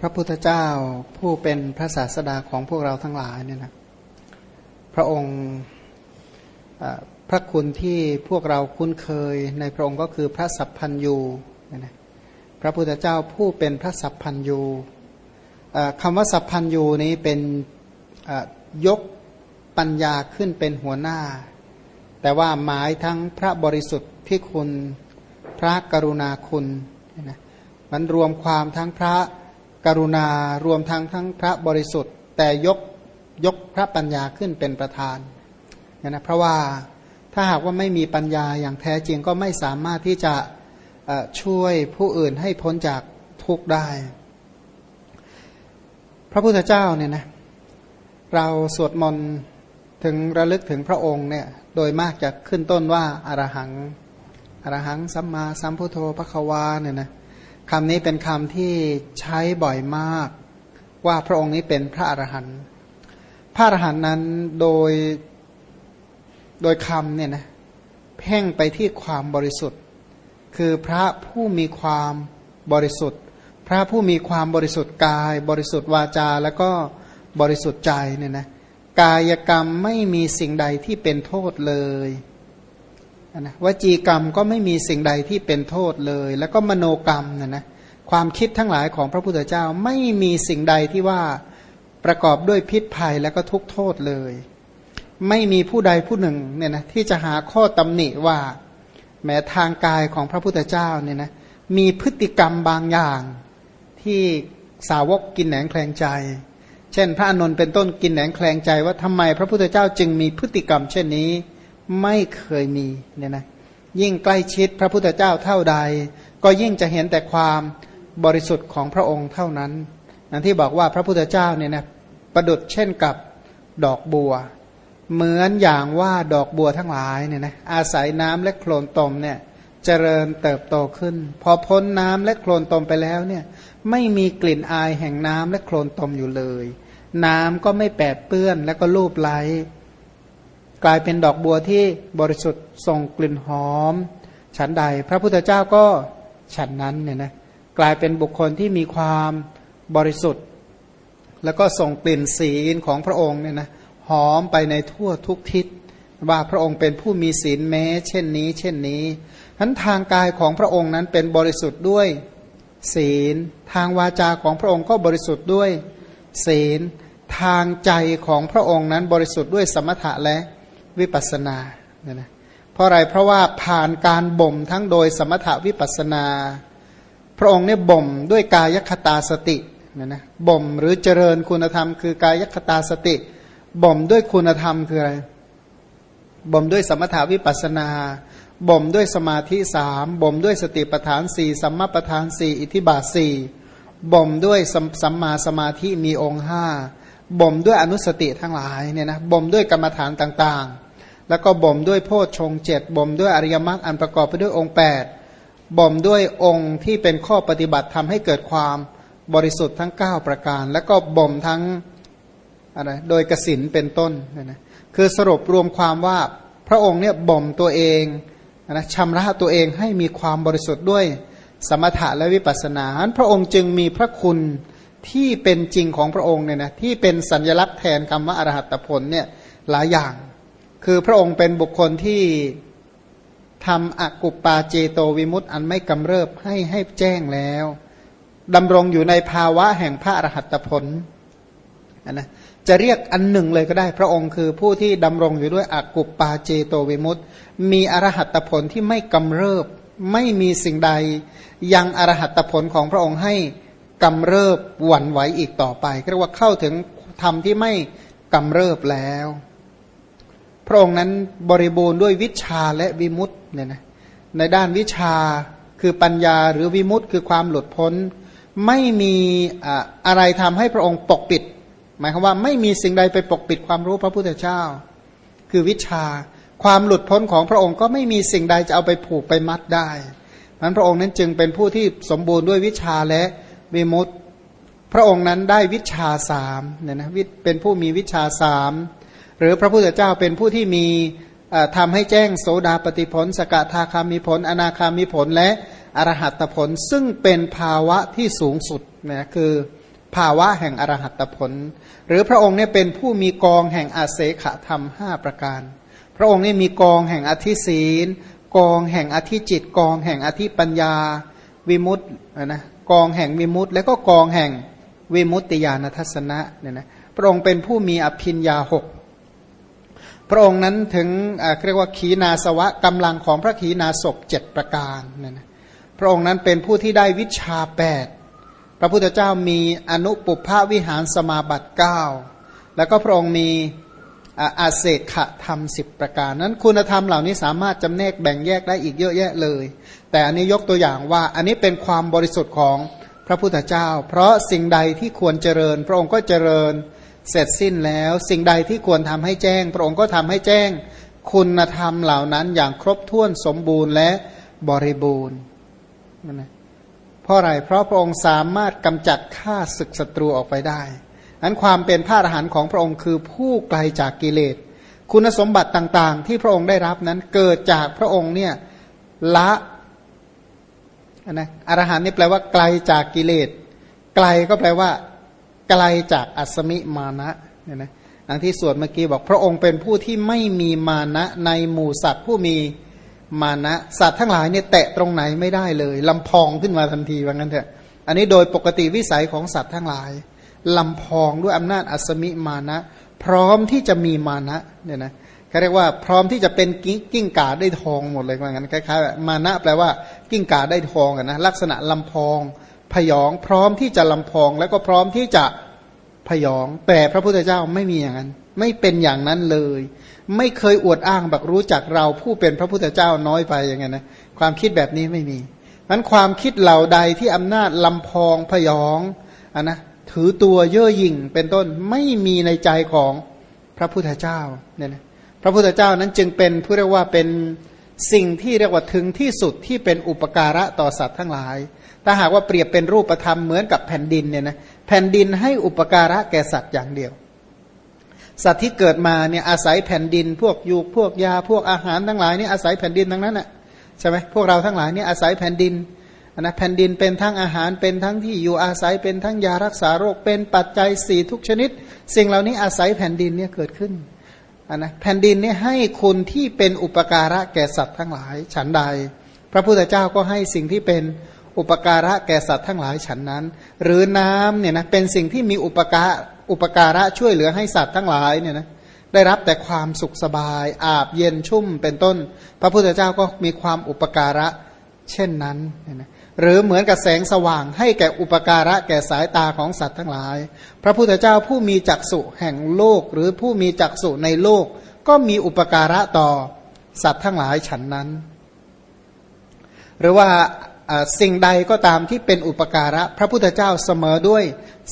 พระพุทธเจ้าผู้เป็นพระศาสดาของพวกเราทั้งหลายเนี่ยนะพระองค์พระคุณที่พวกเราคุ้นเคยในพระองค์ก็คือพระสัพพัญยูเนี่ยนะพระพุทธเจ้าผู้เป็นพระสัพพัญยูคำว่าสัพพัญยูนี้เป็นยกปัญญาขึ้นเป็นหัวหน้า แต่ว่าหมายทั้งพระบริสุทธิ์ที่คุณพระกรุณาคุณนะมันรวมความทั้งพระ กรุณารวมทั้งทั้งพระบริสุทธิ์ แต่ยกยกพระปัญญาขึ้นเป็นประธานนะเพราะว่าถ้าหากว่าไม่มีปัญญาอย่างแท้จริงก็ไม่สามารถที่จะช่วยผู้อื่นให้พ้นจากทุกข์ได้ พระพุทธเจ้าเนี่ยนะเราสวดมนต์ถึงระลึกถึงพระองค์เนี่ยโดยมากจะขึ้นต้นว่าอารหังอรหังสัมมาสัมพุทโธพระควาเนี่ยนะ คำนี้เป็นคำที่ใช้บ่อยมาก ว่าพระองค์นี้เป็นพระอรหันต์พระอรหันต์นั้นโดยโดยคำเนี่ยนะเพ่งไปที่ความบริสุทธิ์ คือพระผู้มีความบริสุทธิ์ พระผู้มีความบริสุทธิ์กาย บริสุทธิ์วาจาแล้วก็บริสุทธิ์ใจเนี่ยนะกายกรรมไม่มีสิ่งใดที่เป็นโทษเลย นะวจีกรรมก็ไม่มีสิ่งใดที่เป็นโทษเลย แล้วก็มโนกรรมนะนะความคิดทั้งหลายของพระพุทธเจ้าไม่มีสิ่งใดที่ว่าประกอบด้วยพิษภัยแล้วก็ทุกโทษเลย ไม่มีผู้ใดผู้หนึ่งเนี่ยนะที่จะหาข้อตำหนิว่า แม้ทางกายของพระพุทธเจ้าเนี่ยนะมีพฤติกรรมบางอย่างที่สาวกกินแหนงแคลงใจ เช่น พระอนุนเป็นต้นกินแหนงแคลงใจว่าทำไมพระพุทธเจ้าจึงมีพฤติกรรมเช่นนี้ ไม่เคยมีเนี่ยนะยิ่งใกล้ชิดพระพุทธเจ้าเท่าใด ก็ยิ่งจะเห็นแต่ความบริสุทธิ์ของพระองค์เท่านั้นนั่นที่บอกว่าพระพุทธเจ้าเนี่ยนะประดุดเช่นกับดอกบัว เหมือนอย่างว่าดอกบัวทั้งหลายเนี่ยนะอาศัยน้ำและโคลนตมเนี่ยเจริญเติบโตขึ้น พอพ้นน้ำและโคลนตมไปแล้วเนี่ยไม่มีกลิ่นอายแห่งน้ำและโคลนตมอยู่เลย น้ำก็ไม่แปดเปื้อนและก็ลูบไหล กลายเป็นดอกบัวที่บริสุทธิ์ส่งกลิ่นหอม ฉันใด พระพุทธเจ้าก็ฉันนั้นเนี่ยนะกลายเป็นบุคคลที่มีความบริสุทธิ์ แล้วก็ส่งกลิ่นศีลของพระองค์เนี่ยนะหอมไปในทั่วทุกทิศ ว่าพระองค์เป็นผู้มีศีลแม้ เช่นนี้ เช่นนี้ทั้นทางกายของพระองค์นั้นเป็นบริสุทธิ์ด้วย ศีล ทางวาจาของพระองค์ก็บริสุทธิ์ด้วย ศีล ทางใจของพระองค์นั้นบริสุทธิ์ด้วยสมถะและ วิปัสนาเนี่ยนะเพราะอะไรเพราะว่าผ่านการบ่มทั้งโดยสมถาวิปัสนา พระองค์เนี่ยบ่มด้วยกายคตาสติเนี่ยนะบ่มหรือเจริญคุณธรรม คือกายคตาสติบ่มด้วยคุณธรรมคืออะไรบ่มด้วยสมถาวิปัสนาบ่มด้วยสมาธิสามบ่มด้วยสติปัฏฐานสี่สัมมาปัฏฐานสี่อิทิบาทสี่บ่มด้วยสัมมาสมาธิมีองค์ห้าบ่มด้วยอนุสติทั้งหลายเนี่ยนะบ่มด้วยกรรมฐานต่างๆ แล้วก็บ่มด้วยโพชฌงเจ็ดบ่มด้วยอริยมรรคอันประกอบไปด้วยองค์ 8 บ่มด้วยองค์ที่เป็นข้อปฏิบัติทำให้เกิดความบริสุทธิ์ทั้ง 9 ประการ แล้วก็บ่มทั้งอะไรโดยกสินเป็นต้นนะคือสรุปรวมความว่าพระองค์เนี่ยบ่มตัวเองนะชำระตัวเองให้มีความบริสุทธิ์ด้วยสมถะและวิปัสสนา พระองค์จึงมีพระคุณที่เป็นจริงของพระองค์เนี่ยนะที่เป็นสัญลักษณ์แทนคำว่าอรหัตผลเนี่ยหลายอย่าง คือพระองค์เป็นบุคคลที่ทำอกุปปาเจโตวิมุตต์อันไม่กำเริบให้ให้แจ้งแล้วดำรงอยู่ในภาวะแห่งพระอรหัตผลนะจะเรียกอันหนึ่งเลยก็ได้ พระองค์คือผู้ที่ดำรงอยู่ด้วยอกุปปาเจโตวิมุตต์มีอรหัตผลที่ไม่กำเริบ ไม่มีสิ่งใด ยังอรหัตผลของพระองค์ให้กำเริบหวั่นไหวอีกต่อไปเรียกว่าเข้าถึงธรรมที่ไม่กำเริบแล้ว พระองค์นั้นบริบูรณ์ด้วยวิชาและวิมุตต์เนี่ยนะในด้านวิชาคือปัญญาหรือวิมุตต์คือความหลุดพ้น ไม่มีอะไรทำให้พระองค์ปกปิด หมายความว่าไม่มีสิ่งใดไปปกปิดความรู้พระพุทธเจ้า คือวิชาความหลุดพ้นของพระองค์ก็ไม่มีสิ่งใดจะเอาไปผูกไปมัดได้นั้นพระองค์นั้นจึงเป็นผู้ที่สมบูรณ์ด้วยวิชาและวิมุตต์พระองค์นั้นได้วิชาสามเนี่ยนะเป็นผู้มีวิชาสาม หรือพระพุทธเจ้าเป็นผู้ที่มีทำให้แจ้งโสดาปฏิผล สกทาคามิผล อนาคามิผลและอรหัตผล ซึ่งเป็นภาวะที่สูงสุดนะคือภาวะแห่งอรหัตผล หรือพระองค์เนี่ยเป็นผู้มีกองแห่งอาเสขธรรมห้าประการ พระองค์เนี่ยมีกองแห่งอธิศีล กองแห่งอธิจิต กองแห่งอธิปัญญา วิมุตต์นะกองแห่งวิมุตต์แล้วก็กองแห่งวิมุตติญาณทัศนะเนี่ยนะพระองค์เป็นผู้มีอภินยาหก พระองค์นั้นถึงเรียกว่าขีนาสวะกำลังของพระขีนาศพเจ็ดประการเนี่ยนะพระองค์นั้นเป็นผู้ที่ได้วิชาแปดพระพุทธเจ้ามีอนุปุพาวิหารสมาบัติเก้าแล้วก็พระองค์มีอาเศษขะธรรมสิบประการ นั้นคุณธรรมเหล่านี้สามารถจำแนกแบ่งแยกได้อีกเยอะแยะเลย แต่อันนี้ยกตัวอย่างว่าอันนี้เป็นความบริสุทธิ์ของพระพุทธเจ้า เพราะสิ่งใดที่ควรเจริญ พระองค์ก็เจริญ เสร็จสิ้นแล้ว สิ่งใดที่ควรทำให้แจ้ง พระองค์ก็ทำให้แจ้ง คุณธรรมเหล่านั้นอย่างครบถ้วนสมบูรณ์และบริบูรณ์นะเพราะอะไรเพราะพระองค์สามารถกำจัดฆ่าศึกศัตรูออกไปได้อันความเป็นพระอรหันต์ของพระองค์คือผู้ไกลจากกิเลส คุณสมบัติต่างๆ ที่พระองค์ได้รับนั้นเกิดจากพระองค์เนี่ยละนะอรหันต์นี่แปลว่าไกลจากกิเลส ไกลก็แปลว่า ไกลจากอัศมิมานะเนี่ยนะอังที่สวดเมื่อกี้บอกพระองค์เป็นผู้ที่ไม่มีมานะในหมู่สัตว์ผู้มีมานะสัตว์ทั้งหลายเนี่ยแตะตรงไหนไม่ได้เลยลำพองขึ้นมาทันทีว่างั้นเถอะอันนี้โดยปกติวิสัยของสัตว์ทั้งหลายลำพองด้วยอำนาจอัศมิมานะ พร้อมที่จะมีมานะเนี่ยนะเขาเรียกว่าพร้อมที่จะเป็นกิ้งกิ้งกาได้ทองหมดเลยว่างั้นคล้ายๆมานะแปลว่ากิ้งก่าได้ทองนะลักษณะลำพอง พยองพร้อมที่จะลำพองแล้วก็พร้อมที่จะพยอง แต่พระพุทธเจ้าไม่มีอย่างนั้น ไม่เป็นอย่างนั้นเลย ไม่เคยอวดอ้างแบบรู้จักเราผู้เป็นพระพุทธเจ้าน้อยไปอย่างไงนะความคิดแบบนี้ไม่มีนั้นความคิดเหล่าใดที่อำนาจลำพองพยองอนนะถือตัวเย่อหยิ่งเป็นต้นไม่มีในใจของพระพุทธเจ้าเนี่ยนะพระพุทธเจ้านั้นจึงเป็นผู้เรียกว่าเป็นสิ่งที่เรียกว่าถึงที่สุดที่เป็นอุปการะต่อสัตว์ทั้งหลาย ถ้าหากว่าเปรียบเป็นรูปธรรมเหมือนกับแผ่นดินเนี่ยนะแผ่นดินให้อุปการะแก่สัตว์อย่างเดียว สัตว์ที่เกิดมาเนี่ยอาศัยแผ่นดิน พวกยูพวกยาพวกอาหารทั้งหลายนี่อาศัยแผ่นดินทั้งนั้นแหะใช่ไหมพวกเราทั้งหลายนี่อาศัยแผ่นดินนะแผ่นดินเป็นทั้งอาหารเป็นทั้งที่อยู่อาศัยเป็นทั้งยารักษาโรคเป็นปัจจัยสี่ทุกชนิด สิ่งเหล่านี้อาศัยแผ่นดินเนี่ยเกิดขึ้นนะแผ่นดินเนี่ยให้คุณที่เป็นอุปการะแก่สัตว์ทั้งหลาย ฉันใด พระพุทธเจ้าก็ให้สิ่งที่เป็น อุปการะแก่สัตว์ทั้งหลายฉันนั้น หรือน้ำเนี่ยนะเป็นสิ่งที่มีอุปการอุปการะช่วยเหลือให้สัตว์ทั้งหลายเนี่ยนะได้รับแต่ความสุขสบาย อาบเย็นชุ่มเป็นต้น พระพุทธเจ้าก็มีความอุปการะเช่นนั้นนะหรือเหมือนกับแสงสว่างให้แก่อุปการะแก่สายตาของสัตว์ทั้งหลาย พระพุทธเจ้าผู้มีจักษุแห่งโลก หรือผู้มีจักษุในโลก ก็มีอุปการะต่อสัตว์ทั้งหลายฉันนั้น หรือว่า สิ่งใดก็ตามที่เป็นอุปการะ พระพุทธเจ้าเสมอด้วย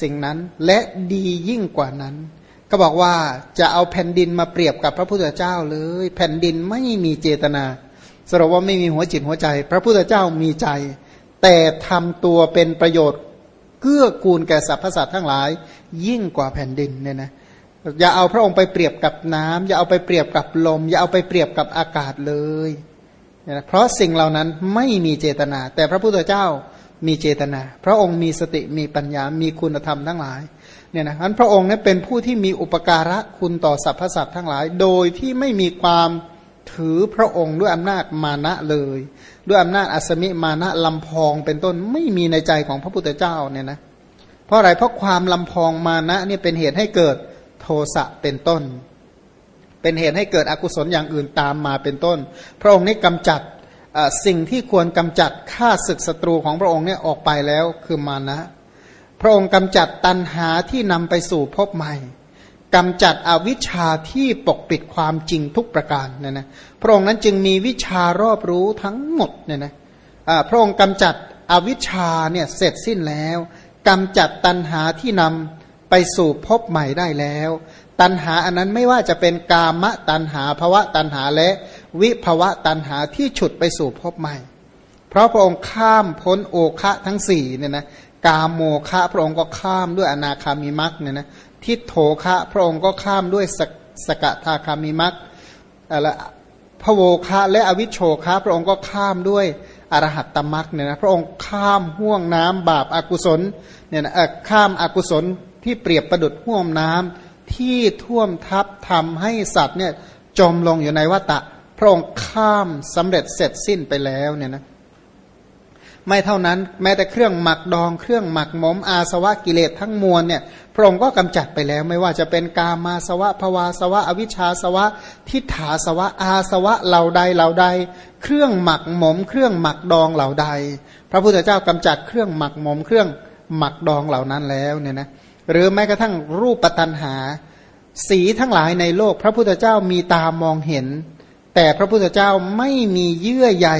สิ่งนั้นและดียิ่งกว่านั้น ก็บอกว่าจะเอาแผ่นดินมาเปรียบกับพระพุทธเจ้าเลย แผ่นดินไม่มีเจตนาสรุปว่าไม่มีหัวจิตหัวใจ พระพุทธเจ้ามีใจ แต่ทำตัวเป็นประโยชน์เกื้อกูลแก่สรรพสัตว์ทั้งหลาย ยิ่งกว่าแผ่นดินเนี่ยนะอย่าเอาพระองค์ไปเปรียบกับน้ำอย่าเอาไปเปรียบกับลม อย่าเอาไปเปรียบกับอากาศเลย เพราะสิ่งเหล่านั้นไม่มีเจตนา แต่พระพุทธเจ้ามีเจตนา พระองค์มีสติมีปัญญา มีคุณธรรมทั้งหลายเนี่ยนะนั้นพระองค์นั้นเป็นผู้ที่มีอุปการะคุณต่อสรรพสัตว์ทั้งหลาย โดยที่ไม่มีความถือพระองค์ด้วยอำนาจมานะเลย ด้วยอำนาจอัศมิมานะลำพองเป็นต้นไม่มีในใจของพระพุทธเจ้าเนี่ยนะเพราะอะไรเพราะความลำพองมานะเนี่ยเป็นเหตุให้เกิดโทสะเป็นต้น เป็นเหตุให้เกิดอกุศลอย่างอื่นตามมาเป็นต้น พระองค์นี้กำจัดสิ่งที่ควรกำจัดฆ่าศึกศัตรูของพระองค์เนี่ยออกไปแล้วคือมานะ พระองค์กำจัดตันหาที่นำไปสู่พบใหม่กำจัดอวิชชาที่ปกปิดความจริงทุกประการเนี่ยนะพระองค์นั้นจึงมีวิชารอบรู้ทั้งหมดเนี่ยนะพระองค์กำจัดอวิชชาเนี่ยเสร็จสิ้นแล้วกำจัดตันหาที่นำ ไปสู่พบใหม่ได้แล้ว ตันหาอันนั้นไม่ว่าจะเป็นกามะตันหาภวะตันหาและ วิภวะตันหาที่ฉุดไปสู่พบใหม่ เพราะพระองค์ข้ามพ้นโอคะทั้งสี่เนี่ยนะกาโมคะพระองค์ก็ข้ามด้วยอนาคามิมักเนี่ยนะทิโถคะพระองค์ก็ข้ามด้วยสสกทาคามิมักอะไรพระโวคะและอวิชโชคะพระองค์ก็ข้ามด้วยอรหัตตมักเนี่ยนะพระองค์ข้ามห่วงน้ำบาปอากุศลเนี่ยนะข้ามอากุศล ที่เปรียบประดุดห่วงน้ำที่ท่วมทับทำให้สัตว์เนี่ยจมลงอยู่ในวัฏะพระองค์ข้ามสำเร็จเสร็จสิ้นไปแล้วเนี่ยนะไม่เท่านั้นแม้แต่เครื่องหมักดองเครื่องหมักหมมอาสวะกิเลสทั้งมวลเนี่ยพระองค์ก็กำจัดไปแล้ว ไม่ว่าจะเป็นกามาสวะภวาสวะ อวิชชาสวะ ทิฏฐาสวะอาสวะเหล่าใดเหล่าใด เครื่องหมักหมม เครื่องหมักดองเหล่าใด พระพุทธเจ้ากำจัดเครื่องหมักหมม เครื่องหมักดองเหล่านั้นแล้วเนี่ยนะ หรือแม้กระทั่งรูปปัตนหา สีทั้งหลายในโลก พระพุทธเจ้ามีตามองเห็น แต่พระพุทธเจ้าไม่มีเยื่อใย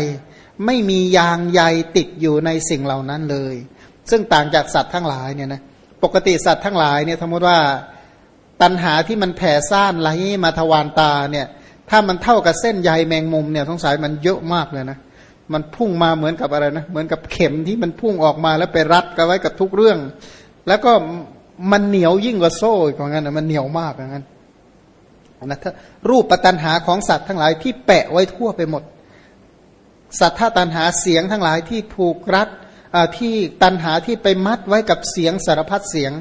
ไม่มียางใยติดอยู่ในสิ่งเหล่านั้นเลย ซึ่งต่างจากสัตว์ทั้งหลายเนี่ยนะปกติสัตว์ทั้งหลายเนี่ยสมมติว่าตันหาที่มันแผ่ซ่านไหลมาทวารตาเนี่ยถ้ามันเท่ากับเส้นใยแมงมุมเนี่ยสงสัยมันเยอะมากเลยนะมันพุ่งมาเหมือนกับอะไรนะเหมือนกับเข็มที่มันพุ่งออกมาแล้วไปรัดกันไว้กับทุกเรื่อง แล้วก็ มันเหนียวยิ่งกว่าโซ่อีกว่างั้นนะมันเหนียวมากอย่างนั้นนะถ้ารูปปัตันหาของสัตว์ทั้งหลายที่แปะไว้ทั่วไปหมด สัทธาตันหาเสียงทั้งหลายที่ผูกรัดที่ตันหาที่ไปมัดไว้กับเสียงสารพัดเสียง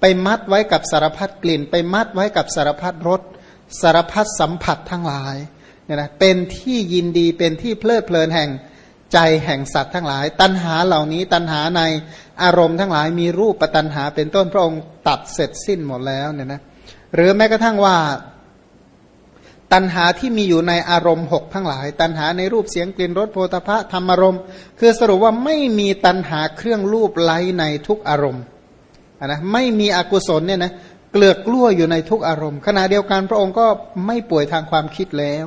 ไปมัดไว้กับสารพัดกลิ่น ไปมัดไว้กับสารพัดรสสารพัดสัมผัสทั้งหลายเนี่ยนะเป็นที่ยินดีเป็นที่เพลิดเพลินแห่ง ใจแห่งสัตว์ทั้งหลาย ตันหาเหล่านี้ตันหาในอารมณ์ทั้งหลายมีรูปปตันหาเป็นต้นพระองค์ตัดเสร็จสิ้นหมดแล้วเนี่ยนะหรือแม้กระทั่งว่า ตัณหาที่มีอยู่ในอารมณ์หกทั้งหลาย ตัณหาในรูปเสียงกลิ่นรสโพธพะธรรมารมณ์ คือสรุปว่าไม่มีตัณหาเครื่องรูปไหลในทุกอารมณ์นะไม่มีอกุศลเนี่ยนะเกลือกกลั้วอยู่ในทุกอารมณ์ขณะเดียวกันพระองค์ก็ไม่ป่วยทางความคิดแล้ว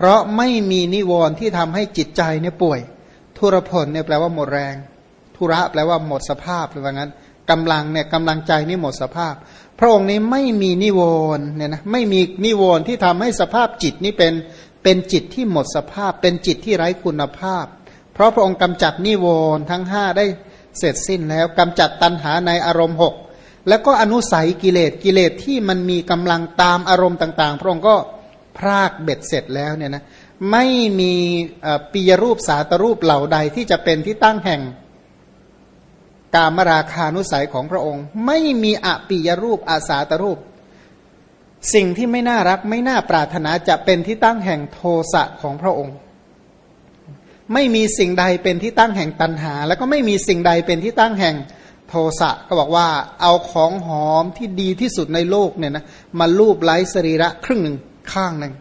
เพราะไม่มีนิวรณ์ที่ทำให้จิตใจเนี่ยป่วย ทุรพลเนี่ยแปลว่าหมดแรง ทุระแปลว่าหมดสภาพหรือว่างั้นกำลังเนี่ยกำลังใจนี่หมดสภาพ พระองค์นี้ไม่มีนิวรณ์เนี่ยนะไม่มีนิวรณ์ที่ทำให้สภาพจิตนี้เป็นเป็นจิตที่หมดสภาพ เป็นจิตที่ไร้คุณภาพ เพราะพระองค์กำจัดนิวรณ์ทั้งห้าได้เสร็จสิ้นแล้วกำจัดตัณหาในอารมณ์หกแล้วก็อนุสัยกิเลสกิเลสที่มันมีกำลังตามอารมณ์ต่าง ๆ พระองค์ก็ พรากเบ็ดเสร็จแล้วเนี่ยนะไม่มีปียรูปสาตรูปเหล่าใดที่จะเป็นที่ตั้งแห่งกามราคานุสัยของพระองค์ ไม่มีอปิยรูปอาสาตรูป สิ่งที่ไม่น่ารักไม่น่าปรารถนาจะเป็นที่ตั้งแห่งโทสะของพระองค์ ไม่มีสิ่งใดเป็นที่ตั้งแห่งตัณหา แล้วก็ไม่มีสิ่งใดเป็นที่ตั้งแห่งโทสะก็บอกว่าเอาของหอมที่ดีที่สุดในโลกเนี่ยนะมาลูบไล้สรีระครึ่งหนึ่ง ข้างหนึ่ง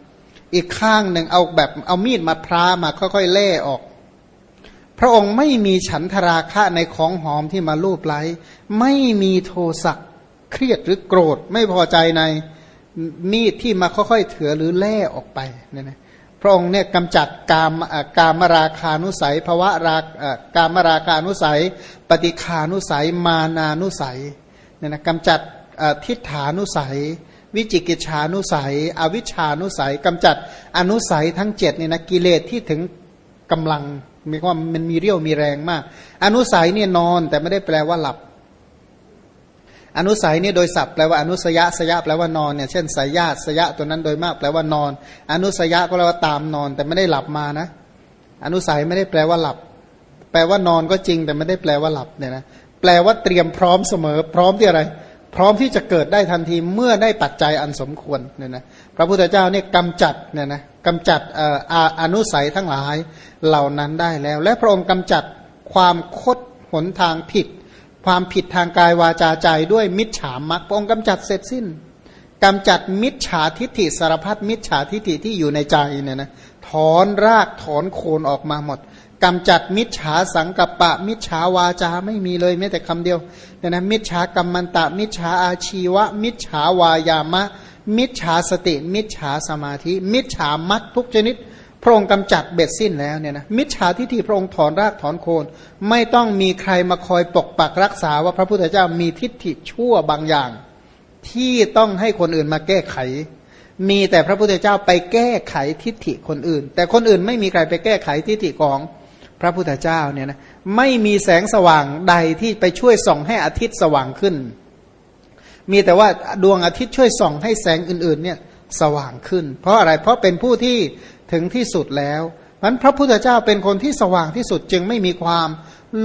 อีกข้างหนึ่งเอาแบบเอามีดมาพร้ามาค่อยๆเล่ออก พระองค์ไม่มีฉันทราคะในของหอมที่มาลูบไล้ ไม่มีโทสะเครียดหรือโกรธไม่พอใจในมีดที่มาค่อยๆเถือหรือแล่ออกไปเนี่ยนะพระองค์เนี่ยกำจัดกามกามราคานุสัยภวะรากามราคานุสัย ปฏิคานุสัย มานานุสัยเนี่ยนะกำจัดทิฏฐานุสัย วิจิกิจฉานุสัย อวิชานุสัยกำจัดอนุสัยทั้งเจ็ดเนี่ยนะกิเลสที่ถึงกำลังมีความมันมีเรี่ยวมีแรงมาก อนุสัยเนี่ยนอนแต่ไม่ได้แปลว่าหลับ อนุสัยเนี่ยโดยศัพท์แปลว่าอนุสยะสยะแปลว่านอนเนี่ยเช่นสายญาติสยะตัวนั้นโดยมากแปลว่านอน อนุสยะก็แปลว่าตามนอน แต่ไม่ได้หลับมานะ อนุสัยไม่ได้แปลว่าหลับ แปลว่านอนก็จริงแต่ไม่ได้แปลว่าหลับเนี่ยนะแปลว่าเตรียมพร้อมเสมอ พร้อมที่อะไร พร้อมที่จะเกิดได้ทันทีเมื่อได้ปัจจัยอันสมควรเนี่ยนะพระพุทธเจ้าเนี่ยกำจัดเนี่ยนะกำจัดอนุสัยทั้งหลายเหล่านั้นได้แล้ว และพระองค์กำจัดความคดหนทางผิด ความผิดทางกายวาจาใจด้วยมิจฉามักพระองค์กำจัดเสร็จสิ้นกำจัดมิจฉาทิฏฐิสารพัดมิจฉาทิฏฐิที่อยู่ในใจเนี่ยนะถอนรากถอนโคนออกมาหมด กำจัดมิจฉาสังกัปปะ มิจฉาวาจาไม่มีเลยแม้แต่คำเดียวเนี่ยนะมิจฉากรรมันตะ มิจฉาอาชีวะ มิจฉาวายามะ มิจฉาสติ มิจฉาสมาธิ มิจฉามัดทุกชนิด พระองค์กำจัดเบ็ดสิ้นแล้วเนี่ยนะมิจฉาทิฏฐิพระองค์ถอนรากถอนโคน ไม่ต้องมีใครมาคอยปกปักรักษาว่าพระพุทธเจ้ามีทิฏฐิชั่วบางอย่าง ที่ต้องให้คนอื่นมาแก้ไขมีแต่พระพุทธเจ้าไปแก้ไขทิฏฐิคนอื่น แต่คนอื่นไม่มีใครไปแก้ไขทิฏฐิของ พระพุทธเจ้าเนี่ยนะไม่มีแสงสว่างใดที่ไปช่วยส่องให้อาทิตย์สว่างขึ้น มีแต่ว่าดวงอาทิตย์ช่วยส่องให้แสงอื่นๆเนี่ยสว่างขึ้น เพราะอะไรเพราะเป็นผู้ที่ถึงที่สุดแล้วมันพระพุทธเจ้าเป็นคนที่สว่างที่สุดจึงไม่มีความ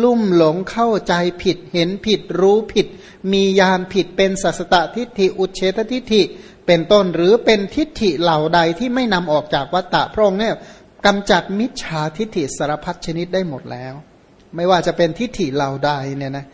ลุ่มหลงเข้าใจผิดเห็นผิดรู้ผิด มียานผิดเป็นสัสตทิฏฐิอุเฉตทิฏฐิ เป็นต้นหรือเป็นทิฏฐิเหล่าใดที่ไม่นำออกจากวัตตะพระองค์เนี่ย กำจัดมิจฉาทิฏฐิสารพัดชนิดได้หมดแล้ว ไม่ว่าจะเป็นทิฏฐิเหล่าใดเนี่ยนะ